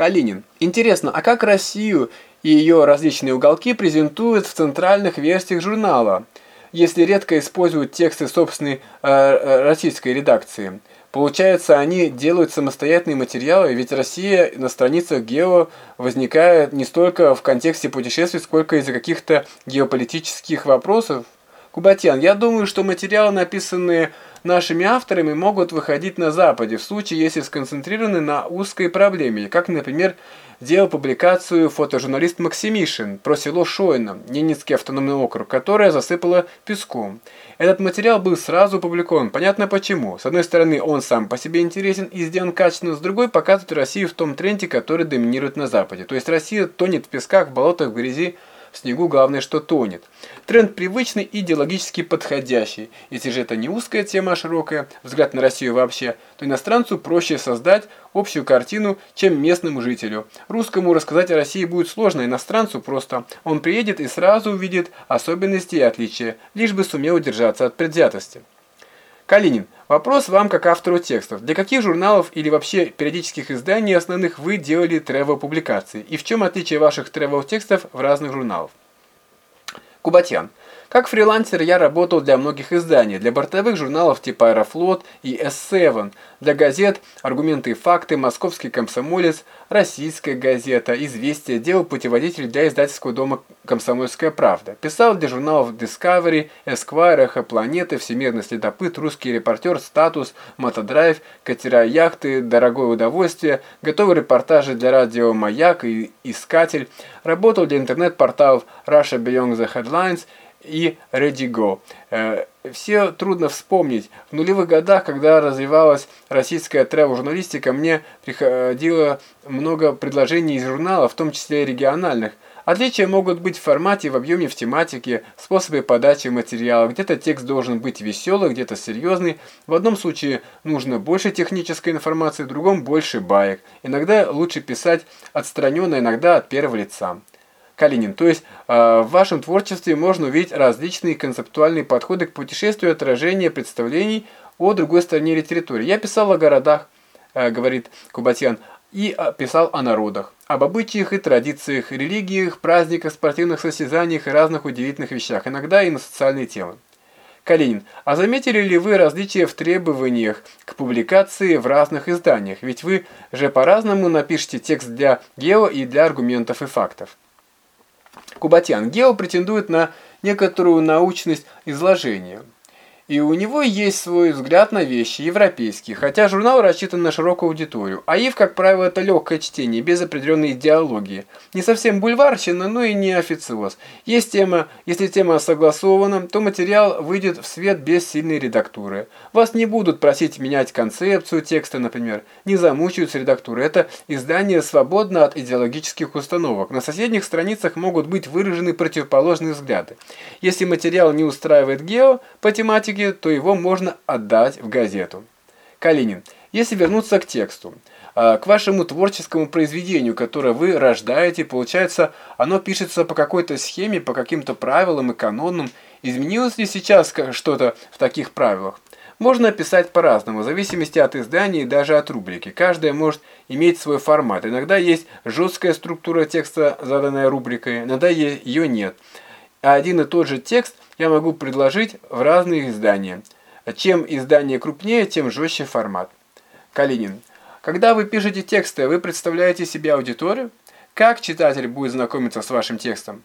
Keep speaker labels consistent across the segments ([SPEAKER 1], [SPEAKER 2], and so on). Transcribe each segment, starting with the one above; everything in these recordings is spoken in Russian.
[SPEAKER 1] Калинин. Интересно, а как Россию и ее различные уголки презентуют в центральных версиях журнала, если редко используют тексты собственной э, э российской редакции? Получается, они делают самостоятельные материалы, ведь Россия на страницах Гео возникает не столько в контексте путешествий, сколько из-за каких-то геополитических вопросов. Кубатян, я думаю, что материалы, написанные нашими авторами, могут выходить на Западе, в случае, если сконцентрированы на узкой проблеме, как, например, делал публикацию фотожурналист Максимишин про село Шойно, Ненецкий автономный округ, которое засыпало песком. Этот материал был сразу опубликован, понятно почему. С одной стороны, он сам по себе интересен и сделан качественно, с другой показывает Россию в том тренде, который доминирует на Западе. То есть Россия тонет в песках, в болотах, в грязи, в снегу главное, что тонет. Тренд привычный и идеологически подходящий. Если же это не узкая тема, а широкая, взгляд на Россию вообще, то иностранцу проще создать общую картину, чем местному жителю. Русскому рассказать о России будет сложно, иностранцу просто. Он приедет и сразу увидит особенности и отличия, лишь бы сумел удержаться от предвзятости. Калинин. Вопрос вам как автору текстов. Для каких журналов или вообще периодических изданий основных вы делали тревел-публикации? И в чем отличие ваших тревел-текстов в разных журналах? Кубатьян. Как фрилансер я работал для многих изданий, для бортовых журналов типа «Аэрофлот» и «С7», для газет «Аргументы и факты», «Московский комсомолец», «Российская газета», «Известия», делал путеводитель для издательского дома «Комсомольская правда». Писал для журналов Discovery, Esquire, Эхо Планеты, Всемирный следопыт, Русский репортер, Статус, Мотодрайв, Катера яхты, Дорогое удовольствие, готовые репортажи для радио «Маяк» и «Искатель». Работал для интернет-порталов Russia Beyond the Headlines – и Go. Э, все трудно вспомнить. В нулевых годах, когда развивалась российская тревел-журналистика, мне приходило много предложений из журналов, в том числе и региональных. Отличия могут быть в формате, в объеме, в тематике, способе подачи материала. Где-то текст должен быть веселый, где-то серьезный. В одном случае нужно больше технической информации, в другом больше баек. Иногда лучше писать отстраненно, иногда от первого лица. Калинин. То есть э, в вашем творчестве можно увидеть различные концептуальные подходы к путешествию, отражение представлений о другой стороне или территории. Я писал о городах, э, говорит Кубатьян, и э, писал о народах, об обычаях и традициях, религиях, праздниках, спортивных состязаниях и разных удивительных вещах, иногда и на социальные темы. Калинин, а заметили ли вы различия в требованиях к публикации в разных изданиях? Ведь вы же по-разному напишите текст для гео и для аргументов и фактов. Кубатян. Гео претендует на некоторую научность изложения. И у него есть свой взгляд на вещи, европейский, хотя журнал рассчитан на широкую аудиторию. А ИВ, как правило, это легкое чтение, без определенной идеологии. Не совсем бульварщина, но и не официоз. Есть тема, если тема согласована, то материал выйдет в свет без сильной редактуры. Вас не будут просить менять концепцию текста, например. Не замучают с редактурой. Это издание свободно от идеологических установок. На соседних страницах могут быть выражены противоположные взгляды. Если материал не устраивает гео по тематике, книги, то его можно отдать в газету. Калинин. Если вернуться к тексту, а, к вашему творческому произведению, которое вы рождаете, получается, оно пишется по какой-то схеме, по каким-то правилам и канонам. Изменилось ли сейчас что-то в таких правилах? Можно писать по-разному, в зависимости от издания и даже от рубрики. Каждая может иметь свой формат. Иногда есть жесткая структура текста, заданная рубрикой, иногда ее нет. А один и тот же текст я могу предложить в разные издания. Чем издание крупнее, тем жестче формат. Калинин. Когда вы пишете тексты, вы представляете себе аудиторию? Как читатель будет знакомиться с вашим текстом?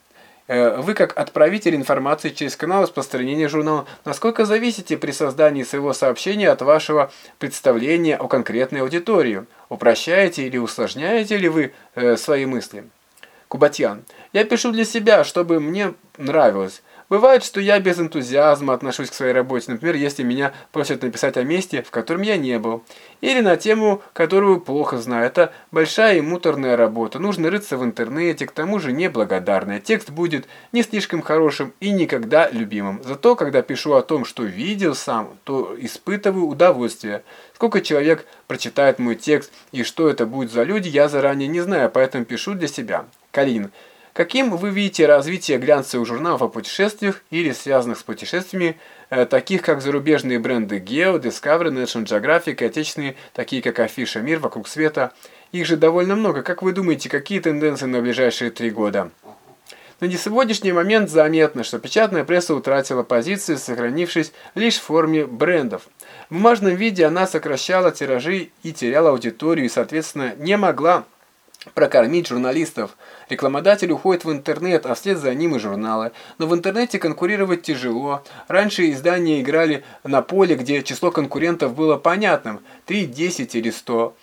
[SPEAKER 1] Э, вы как отправитель информации через канал распространения журнала, насколько зависите при создании своего сообщения от вашего представления о конкретной аудитории? Упрощаете или усложняете ли вы э, свои мысли? Кубатьян. Я пишу для себя, чтобы мне нравилось. Бывает, что я без энтузиазма отношусь к своей работе, например, если меня просят написать о месте, в котором я не был, или на тему, которую плохо знаю. Это большая и муторная работа, нужно рыться в интернете, к тому же неблагодарная. Текст будет не слишком хорошим и никогда любимым. Зато, когда пишу о том, что видел сам, то испытываю удовольствие. Сколько человек прочитает мой текст и что это будет за люди, я заранее не знаю, поэтому пишу для себя. Калинин. Каким вы видите развитие глянцевых журналов о путешествиях или связанных с путешествиями, э, таких как зарубежные бренды Geo, Discovery, National Geographic, и отечественные, такие как Афиша Мир, Вокруг Света? Их же довольно много. Как вы думаете, какие тенденции на ближайшие три года? На сегодняшний момент заметно, что печатная пресса утратила позиции, сохранившись лишь в форме брендов. В бумажном виде она сокращала тиражи и теряла аудиторию, и, соответственно, не могла прокормить журналистов. Рекламодатель уходит в интернет, а вслед за ним и журналы. Но в интернете конкурировать тяжело. Раньше издания играли на поле, где число конкурентов было понятным – 3, 10 или 100.